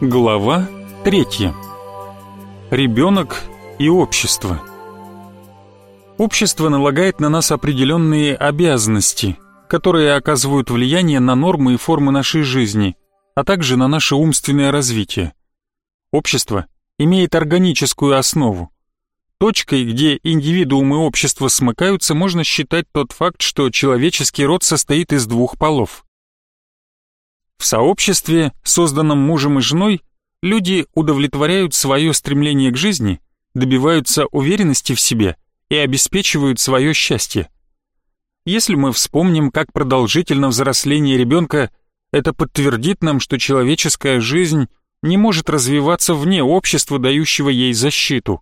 Глава третья. Ребенок и общество. Общество налагает на нас определенные обязанности, которые оказывают влияние на нормы и формы нашей жизни, а также на наше умственное развитие. Общество имеет органическую основу. Точкой, где индивидуум и общество смыкаются, можно считать тот факт, что человеческий род состоит из двух полов. В сообществе, созданном мужем и женой, люди удовлетворяют свое стремление к жизни, добиваются уверенности в себе и обеспечивают свое счастье. Если мы вспомним, как продолжительно взросление ребенка, это подтвердит нам, что человеческая жизнь не может развиваться вне общества, дающего ей защиту.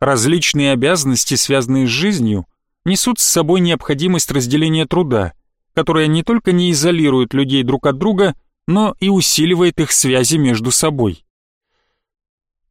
Различные обязанности, связанные с жизнью, несут с собой необходимость разделения труда, которая не только не изолирует людей друг от друга, но и усиливает их связи между собой.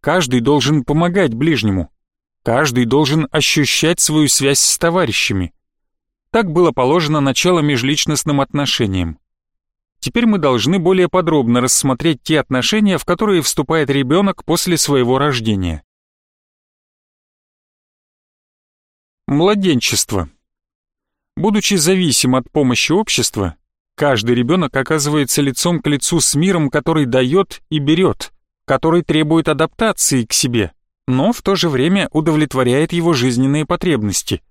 Каждый должен помогать ближнему, каждый должен ощущать свою связь с товарищами. Так было положено начало межличностным отношениям. Теперь мы должны более подробно рассмотреть те отношения, в которые вступает ребенок после своего рождения. Младенчество. Будучи зависим от помощи общества, каждый ребенок оказывается лицом к лицу с миром, который дает и берет, который требует адаптации к себе, но в то же время удовлетворяет его жизненные потребности.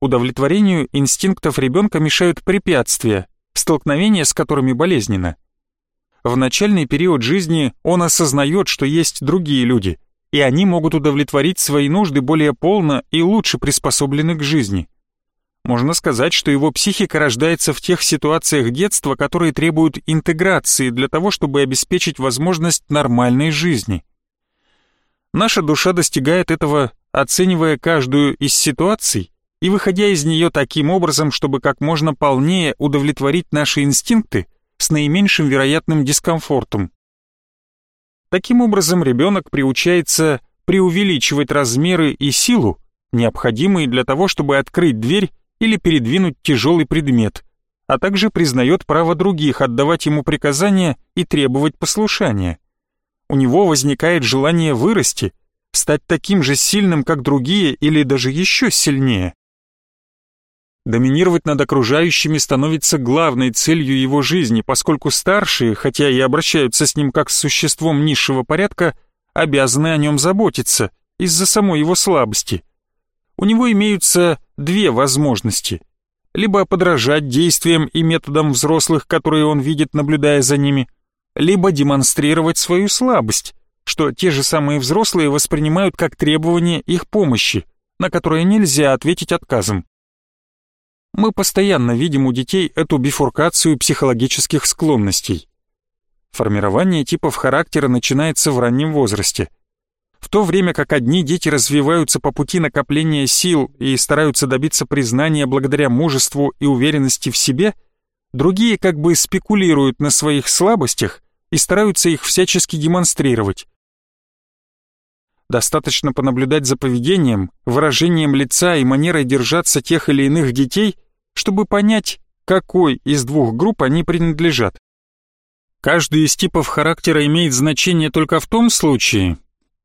Удовлетворению инстинктов ребенка мешают препятствия, столкновение с которыми болезненно. В начальный период жизни он осознает, что есть другие люди, и они могут удовлетворить свои нужды более полно и лучше приспособлены к жизни. Можно сказать, что его психика рождается в тех ситуациях детства, которые требуют интеграции для того, чтобы обеспечить возможность нормальной жизни. Наша душа достигает этого, оценивая каждую из ситуаций и выходя из нее таким образом, чтобы как можно полнее удовлетворить наши инстинкты с наименьшим вероятным дискомфортом. Таким образом, ребенок приучается преувеличивать размеры и силу, необходимые для того, чтобы открыть дверь или передвинуть тяжелый предмет, а также признает право других отдавать ему приказания и требовать послушания. У него возникает желание вырасти, стать таким же сильным, как другие, или даже еще сильнее. Доминировать над окружающими становится главной целью его жизни, поскольку старшие, хотя и обращаются с ним как с существом низшего порядка, обязаны о нем заботиться из-за самой его слабости. У него имеются две возможности. Либо подражать действиям и методам взрослых, которые он видит, наблюдая за ними, либо демонстрировать свою слабость, что те же самые взрослые воспринимают как требование их помощи, на которое нельзя ответить отказом. Мы постоянно видим у детей эту бифуркацию психологических склонностей. Формирование типов характера начинается в раннем возрасте. В то время как одни дети развиваются по пути накопления сил и стараются добиться признания благодаря мужеству и уверенности в себе, другие как бы спекулируют на своих слабостях и стараются их всячески демонстрировать. Достаточно понаблюдать за поведением, выражением лица и манерой держаться тех или иных детей, чтобы понять, какой из двух групп они принадлежат. Каждый из типов характера имеет значение только в том случае,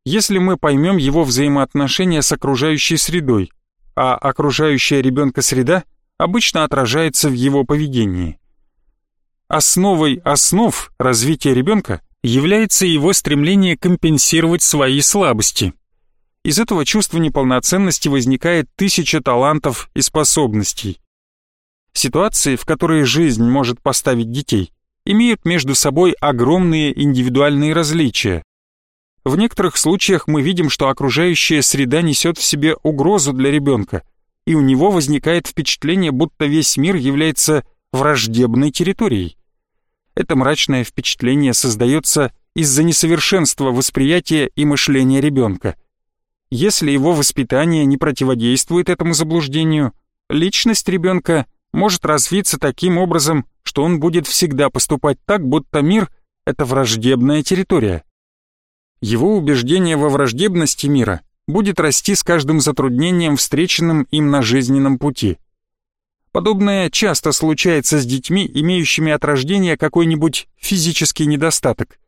если мы поймем его взаимоотношения с окружающей средой, а окружающая ребенка среда обычно отражается в его поведении. Основой основ развития ребенка является его стремление компенсировать свои слабости. Из этого чувства неполноценности возникает тысяча талантов и способностей. Ситуации, в которые жизнь может поставить детей, имеют между собой огромные индивидуальные различия. В некоторых случаях мы видим, что окружающая среда несет в себе угрозу для ребенка, и у него возникает впечатление, будто весь мир является враждебной территорией. Это мрачное впечатление создается из-за несовершенства восприятия и мышления ребенка. Если его воспитание не противодействует этому заблуждению, личность ребенка может развиться таким образом, что он будет всегда поступать так, будто мир — это враждебная территория. Его убеждение во враждебности мира будет расти с каждым затруднением, встреченным им на жизненном пути. Подобное часто случается с детьми, имеющими от рождения какой-нибудь физический недостаток.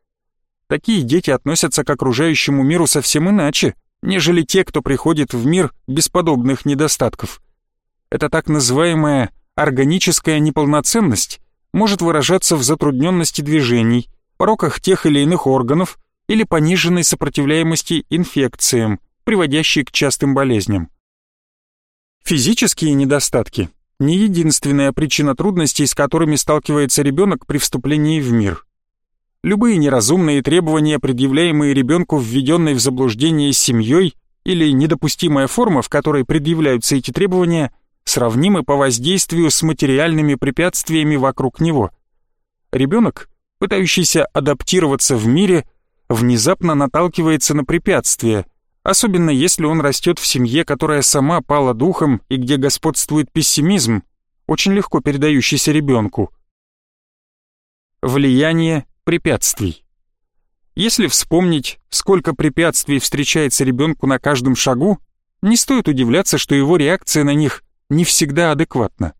такие дети относятся к окружающему миру совсем иначе, нежели те, кто приходит в мир без подобных недостатков. Это так называемая органическая неполноценность может выражаться в затрудненности движений, пороках тех или иных органов или пониженной сопротивляемости инфекциям, приводящей к частым болезням. Физические недостатки – не единственная причина трудностей, с которыми сталкивается ребенок при вступлении в мир. Любые неразумные требования, предъявляемые ребенку, введенной в заблуждение семьей, или недопустимая форма, в которой предъявляются эти требования, сравнимы по воздействию с материальными препятствиями вокруг него. Ребенок, пытающийся адаптироваться в мире, внезапно наталкивается на препятствия, особенно если он растет в семье, которая сама пала духом и где господствует пессимизм, очень легко передающийся ребенку. Влияние препятствий. Если вспомнить, сколько препятствий встречается ребенку на каждом шагу, не стоит удивляться, что его реакция на них не всегда адекватна.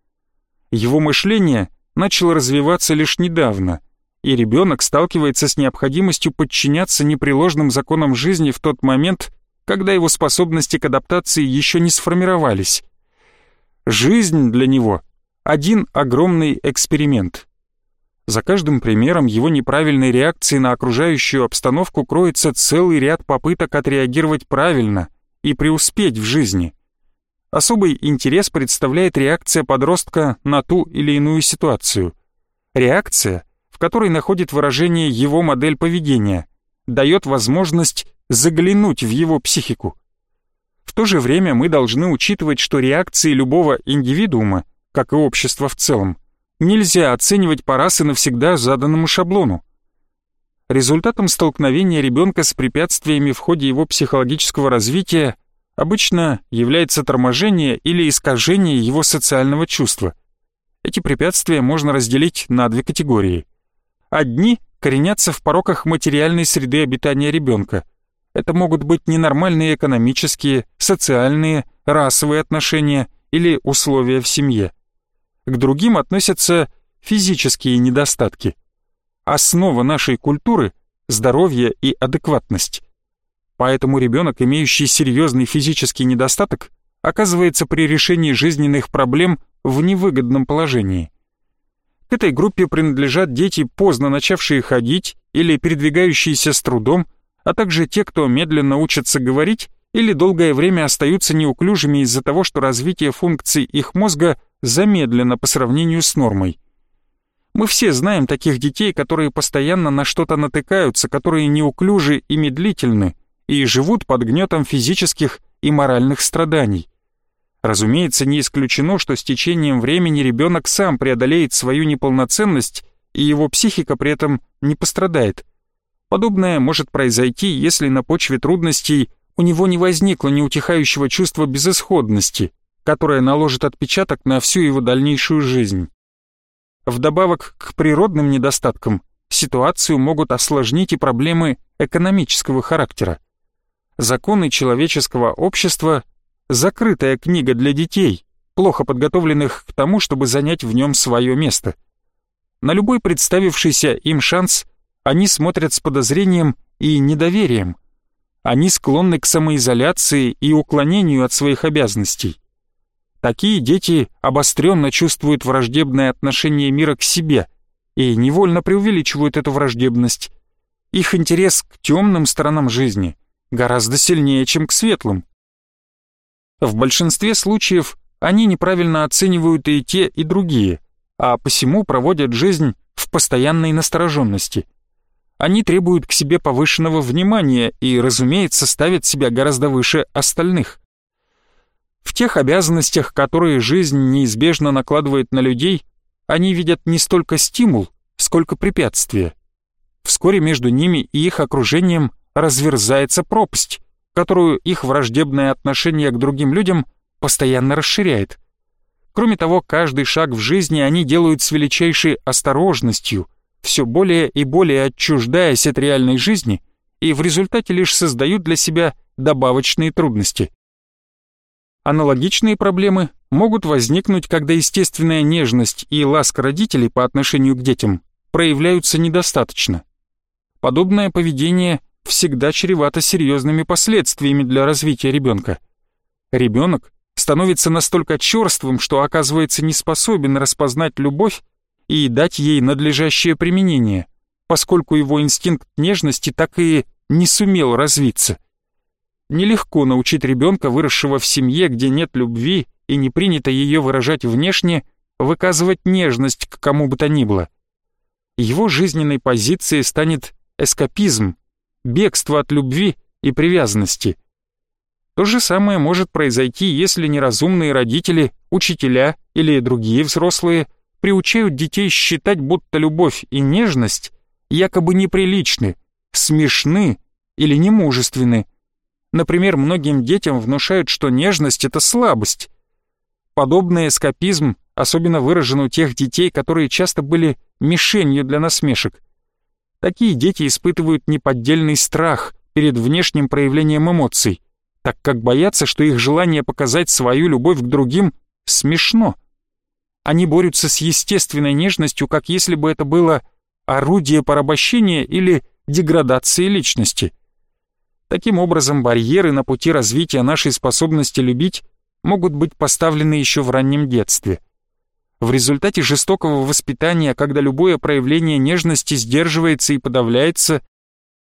Его мышление начало развиваться лишь недавно, и ребенок сталкивается с необходимостью подчиняться непреложным законам жизни в тот момент, когда его способности к адаптации еще не сформировались. Жизнь для него — один огромный эксперимент. За каждым примером его неправильной реакции на окружающую обстановку кроется целый ряд попыток отреагировать правильно и преуспеть в жизни. Особый интерес представляет реакция подростка на ту или иную ситуацию. Реакция, в которой находит выражение его модель поведения, дает возможность заглянуть в его психику. В то же время мы должны учитывать, что реакции любого индивидуума, как и общества в целом, нельзя оценивать по раз и навсегда заданному шаблону. Результатом столкновения ребенка с препятствиями в ходе его психологического развития обычно является торможение или искажение его социального чувства. Эти препятствия можно разделить на две категории. Одни коренятся в пороках материальной среды обитания ребенка – это могут быть ненормальные экономические, социальные, расовые отношения или условия в семье. К другим относятся физические недостатки. Основа нашей культуры – здоровье и адекватность. Поэтому ребенок, имеющий серьезный физический недостаток, оказывается при решении жизненных проблем в невыгодном положении. К этой группе принадлежат дети, поздно начавшие ходить или передвигающиеся с трудом, а также те, кто медленно учатся говорить или долгое время остаются неуклюжими из-за того, что развитие функций их мозга замедлено по сравнению с нормой. Мы все знаем таких детей, которые постоянно на что-то натыкаются, которые неуклюжи и медлительны, и живут под гнетом физических и моральных страданий. Разумеется, не исключено, что с течением времени ребенок сам преодолеет свою неполноценность, и его психика при этом не пострадает – Подобное может произойти, если на почве трудностей у него не возникло неутихающего чувства безысходности, которое наложит отпечаток на всю его дальнейшую жизнь. Вдобавок к природным недостаткам ситуацию могут осложнить и проблемы экономического характера. Законы человеческого общества – закрытая книга для детей, плохо подготовленных к тому, чтобы занять в нем свое место. На любой представившийся им шанс – они смотрят с подозрением и недоверием. Они склонны к самоизоляции и уклонению от своих обязанностей. Такие дети обостренно чувствуют враждебное отношение мира к себе и невольно преувеличивают эту враждебность. Их интерес к темным сторонам жизни гораздо сильнее, чем к светлым. В большинстве случаев они неправильно оценивают и те, и другие, а посему проводят жизнь в постоянной настороженности – они требуют к себе повышенного внимания и, разумеется, ставят себя гораздо выше остальных. В тех обязанностях, которые жизнь неизбежно накладывает на людей, они видят не столько стимул, сколько препятствие. Вскоре между ними и их окружением разверзается пропасть, которую их враждебное отношение к другим людям постоянно расширяет. Кроме того, каждый шаг в жизни они делают с величайшей осторожностью – все более и более отчуждаясь от реальной жизни и в результате лишь создают для себя добавочные трудности. Аналогичные проблемы могут возникнуть, когда естественная нежность и ласка родителей по отношению к детям проявляются недостаточно. подобное поведение всегда чревато серьезными последствиями для развития ребенка. Ребенок становится настолько черствым, что оказывается не способен распознать любовь и дать ей надлежащее применение, поскольку его инстинкт нежности так и не сумел развиться. Нелегко научить ребенка, выросшего в семье, где нет любви и не принято ее выражать внешне, выказывать нежность к кому бы то ни было. Его жизненной позицией станет эскапизм, бегство от любви и привязанности. То же самое может произойти, если неразумные родители, учителя или другие взрослые приучают детей считать, будто любовь и нежность якобы неприличны, смешны или немужественны. Например, многим детям внушают, что нежность — это слабость. Подобный эскапизм особенно выражен у тех детей, которые часто были мишенью для насмешек. Такие дети испытывают неподдельный страх перед внешним проявлением эмоций, так как боятся, что их желание показать свою любовь к другим смешно. Они борются с естественной нежностью, как если бы это было орудие порабощения или деградации личности. Таким образом, барьеры на пути развития нашей способности любить могут быть поставлены еще в раннем детстве. В результате жестокого воспитания, когда любое проявление нежности сдерживается и подавляется,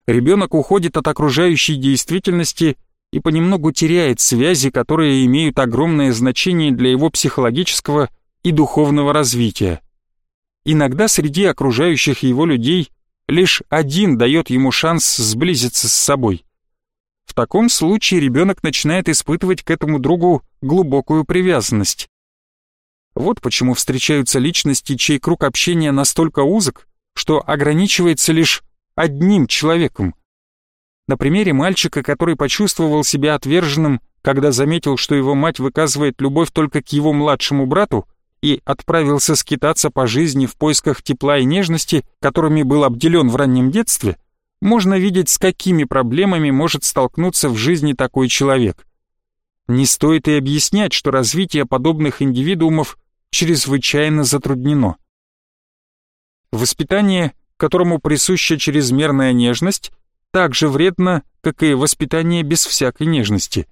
ребенок уходит от окружающей действительности и понемногу теряет связи, которые имеют огромное значение для его психологического и духовного развития. Иногда среди окружающих его людей лишь один дает ему шанс сблизиться с собой. В таком случае ребенок начинает испытывать к этому другу глубокую привязанность. Вот почему встречаются личности, чей круг общения настолько узок, что ограничивается лишь одним человеком. На примере мальчика, который почувствовал себя отверженным, когда заметил, что его мать выказывает любовь только к его младшему брату, и отправился скитаться по жизни в поисках тепла и нежности, которыми был обделен в раннем детстве, можно видеть, с какими проблемами может столкнуться в жизни такой человек. Не стоит и объяснять, что развитие подобных индивидуумов чрезвычайно затруднено. Воспитание, которому присуща чрезмерная нежность, так же вредно, как и воспитание без всякой нежности.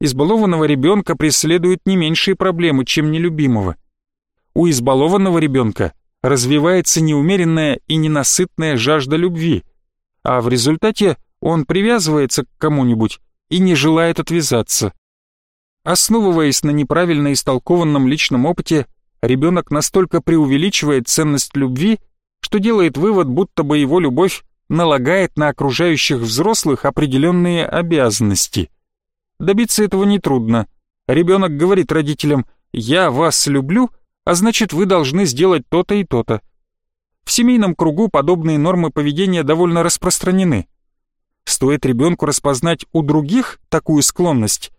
Избалованного ребенка преследуют не меньшие проблемы, чем нелюбимого. У избалованного ребенка развивается неумеренная и ненасытная жажда любви, а в результате он привязывается к кому-нибудь и не желает отвязаться. Основываясь на неправильно истолкованном личном опыте, ребенок настолько преувеличивает ценность любви, что делает вывод, будто бы его любовь налагает на окружающих взрослых определенные обязанности. Добиться этого нетрудно. Ребенок говорит родителям «я вас люблю», а значит вы должны сделать то-то и то-то. В семейном кругу подобные нормы поведения довольно распространены. Стоит ребенку распознать у других такую склонность,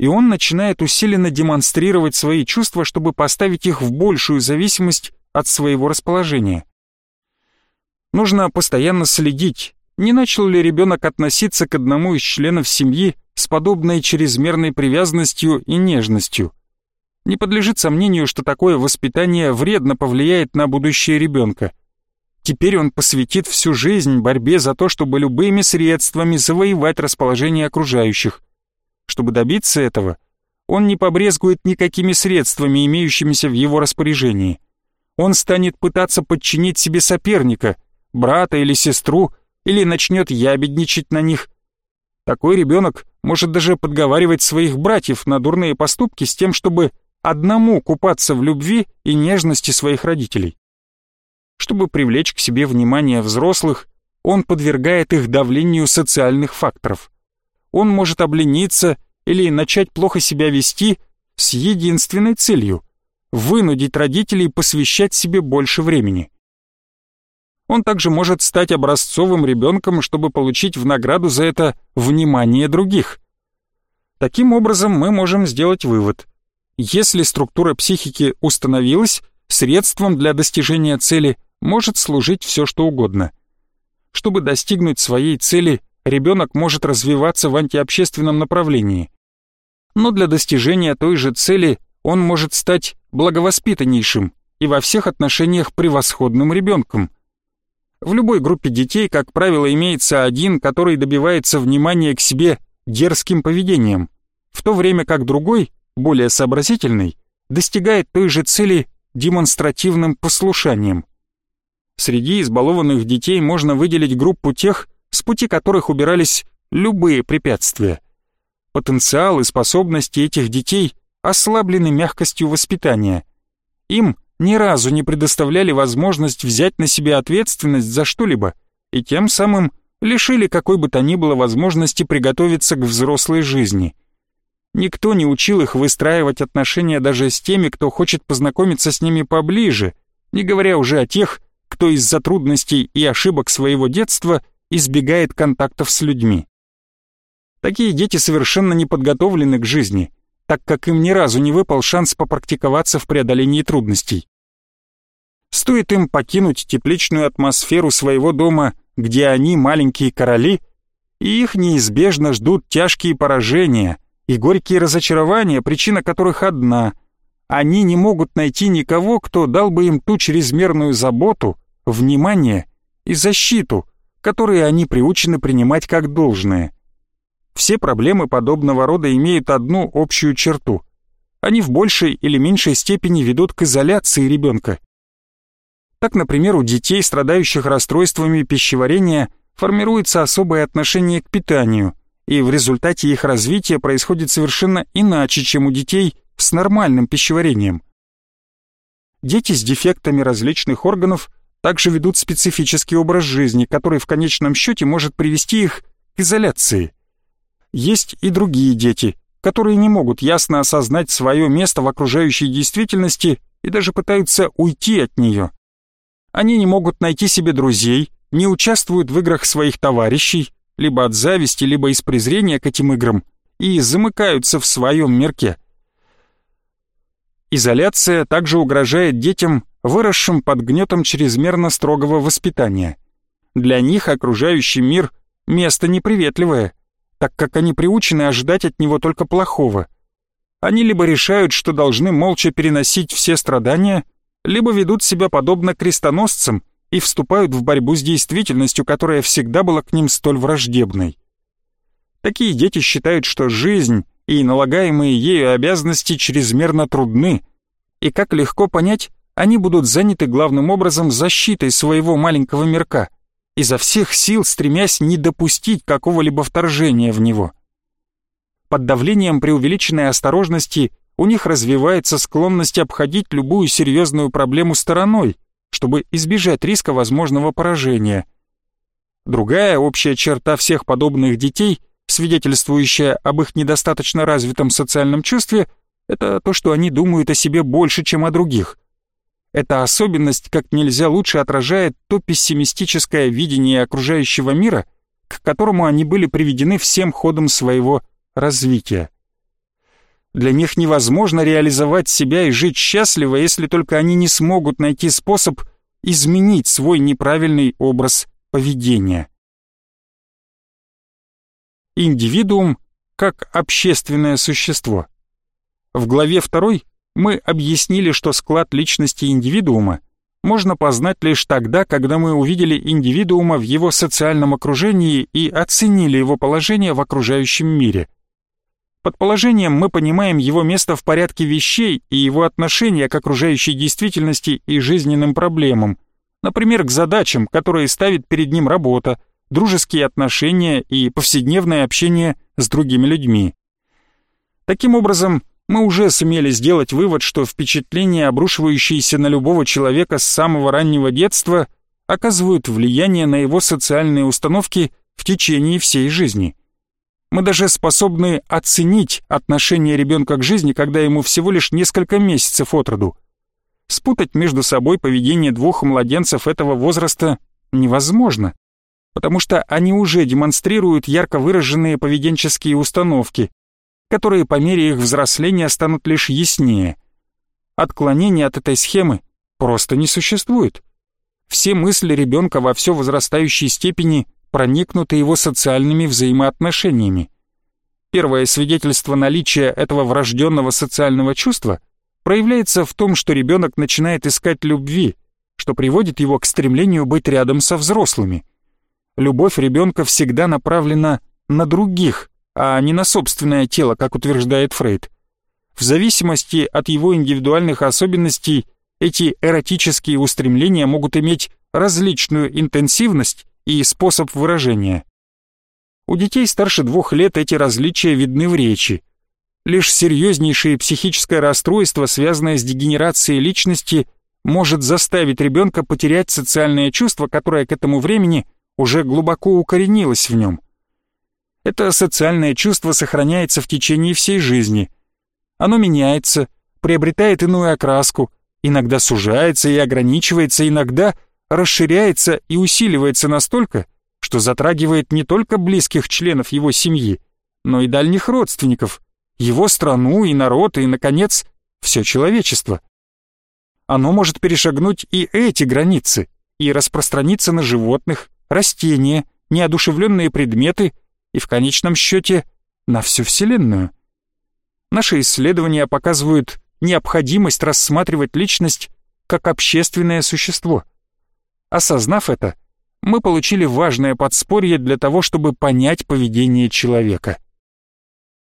и он начинает усиленно демонстрировать свои чувства, чтобы поставить их в большую зависимость от своего расположения. Нужно постоянно следить, не начал ли ребенок относиться к одному из членов семьи с подобной чрезмерной привязанностью и нежностью. Не подлежит сомнению, что такое воспитание вредно повлияет на будущее ребенка. Теперь он посвятит всю жизнь борьбе за то, чтобы любыми средствами завоевать расположение окружающих, чтобы добиться этого, он не побрезгует никакими средствами, имеющимися в его распоряжении. Он станет пытаться подчинить себе соперника, брата или сестру, или начнет ябедничать на них. Такой ребенок может даже подговаривать своих братьев на дурные поступки с тем, чтобы одному купаться в любви и нежности своих родителей. Чтобы привлечь к себе внимание взрослых, он подвергает их давлению социальных факторов он может облениться или начать плохо себя вести с единственной целью – вынудить родителей посвящать себе больше времени. Он также может стать образцовым ребенком, чтобы получить в награду за это внимание других. Таким образом, мы можем сделать вывод. Если структура психики установилась, средством для достижения цели может служить все что угодно. Чтобы достигнуть своей цели ребенок может развиваться в антиобщественном направлении. Но для достижения той же цели он может стать благовоспитаннейшим и во всех отношениях превосходным ребенком. В любой группе детей, как правило, имеется один, который добивается внимания к себе дерзким поведением, в то время как другой, более сообразительный, достигает той же цели демонстративным послушанием. Среди избалованных детей можно выделить группу тех, с пути которых убирались любые препятствия. Потенциал и способности этих детей ослаблены мягкостью воспитания. Им ни разу не предоставляли возможность взять на себя ответственность за что-либо и тем самым лишили какой бы то ни было возможности приготовиться к взрослой жизни. Никто не учил их выстраивать отношения даже с теми, кто хочет познакомиться с ними поближе, не говоря уже о тех, кто из-за трудностей и ошибок своего детства избегает контактов с людьми. Такие дети совершенно не подготовлены к жизни, так как им ни разу не выпал шанс попрактиковаться в преодолении трудностей. Стоит им покинуть тепличную атмосферу своего дома, где они маленькие короли, и их неизбежно ждут тяжкие поражения и горькие разочарования, причина которых одна — они не могут найти никого, кто дал бы им ту чрезмерную заботу, внимание и защиту, которые они приучены принимать как должное. Все проблемы подобного рода имеют одну общую черту. Они в большей или меньшей степени ведут к изоляции ребенка. Так, например, у детей, страдающих расстройствами пищеварения, формируется особое отношение к питанию, и в результате их развития происходит совершенно иначе, чем у детей с нормальным пищеварением. Дети с дефектами различных органов также ведут специфический образ жизни, который в конечном счете может привести их к изоляции. Есть и другие дети, которые не могут ясно осознать свое место в окружающей действительности и даже пытаются уйти от нее. Они не могут найти себе друзей, не участвуют в играх своих товарищей, либо от зависти, либо из презрения к этим играм, и замыкаются в своем мирке. Изоляция также угрожает детям, выросшим под гнетом чрезмерно строгого воспитания. Для них окружающий мир – место неприветливое, так как они приучены ожидать от него только плохого. Они либо решают, что должны молча переносить все страдания – либо ведут себя подобно крестоносцам и вступают в борьбу с действительностью, которая всегда была к ним столь враждебной. Такие дети считают, что жизнь и налагаемые ею обязанности чрезмерно трудны, и как легко понять, они будут заняты главным образом защитой своего маленького мирка, изо всех сил стремясь не допустить какого-либо вторжения в него. Под давлением преувеличенной осторожности у них развивается склонность обходить любую серьезную проблему стороной, чтобы избежать риска возможного поражения. Другая общая черта всех подобных детей, свидетельствующая об их недостаточно развитом социальном чувстве, это то, что они думают о себе больше, чем о других. Эта особенность как нельзя лучше отражает то пессимистическое видение окружающего мира, к которому они были приведены всем ходом своего развития. Для них невозможно реализовать себя и жить счастливо, если только они не смогут найти способ изменить свой неправильный образ поведения. Индивидуум как общественное существо. В главе 2 мы объяснили, что склад личности индивидуума можно познать лишь тогда, когда мы увидели индивидуума в его социальном окружении и оценили его положение в окружающем мире – под положением мы понимаем его место в порядке вещей и его отношение к окружающей действительности и жизненным проблемам, например, к задачам, которые ставит перед ним работа, дружеские отношения и повседневное общение с другими людьми. Таким образом, мы уже сумели сделать вывод, что впечатления, обрушивающиеся на любого человека с самого раннего детства, оказывают влияние на его социальные установки в течение всей жизни. Мы даже способны оценить отношение ребенка к жизни, когда ему всего лишь несколько месяцев от роду. Спутать между собой поведение двух младенцев этого возраста невозможно, потому что они уже демонстрируют ярко выраженные поведенческие установки, которые по мере их взросления станут лишь яснее. Отклонения от этой схемы просто не существует. Все мысли ребенка во все возрастающей степени проникнуты его социальными взаимоотношениями. Первое свидетельство наличия этого врожденного социального чувства проявляется в том, что ребенок начинает искать любви, что приводит его к стремлению быть рядом со взрослыми. Любовь ребенка всегда направлена на других, а не на собственное тело, как утверждает Фрейд. В зависимости от его индивидуальных особенностей эти эротические устремления могут иметь различную интенсивность и способ выражения. У детей старше двух лет эти различия видны в речи. Лишь серьезнейшее психическое расстройство, связанное с дегенерацией личности, может заставить ребенка потерять социальное чувство, которое к этому времени уже глубоко укоренилось в нем. Это социальное чувство сохраняется в течение всей жизни. Оно меняется, приобретает иную окраску, иногда сужается и ограничивается, иногда расширяется и усиливается настолько, что затрагивает не только близких членов его семьи, но и дальних родственников, его страну и народ, и, наконец, все человечество. Оно может перешагнуть и эти границы и распространиться на животных, растения, неодушевленные предметы и в конечном счете на всю Вселенную. Наши исследования показывают необходимость рассматривать личность как общественное существо. Осознав это, мы получили важное подспорье для того, чтобы понять поведение человека –